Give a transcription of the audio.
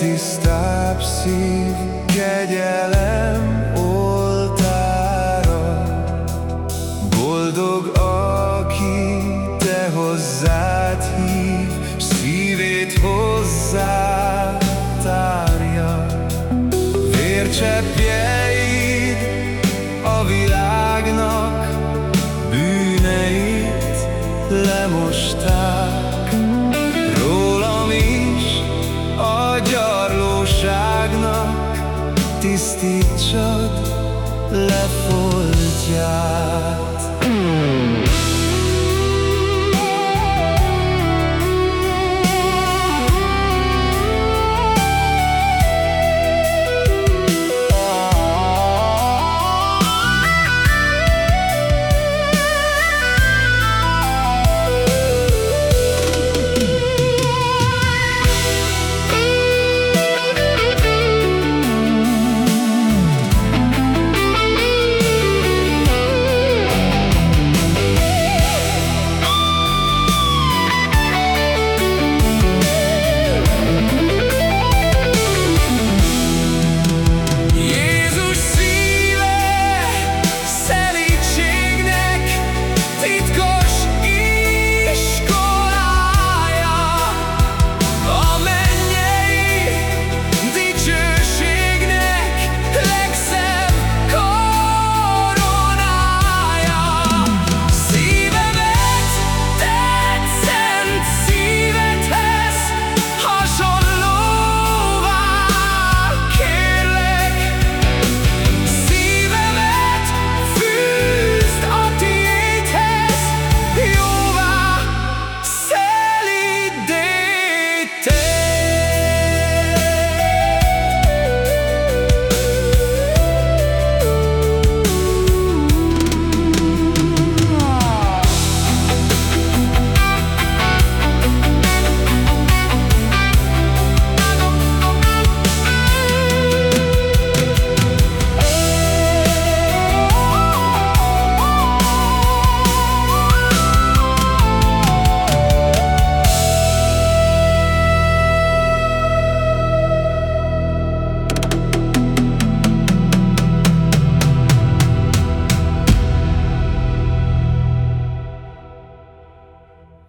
legtisztább szív kegyelem oltára. Boldog aki te hozzád hív, szívét hozzá tárja. Vércseppjeid a világnak bűneit lemosták. tisztítsad, lefoltjál.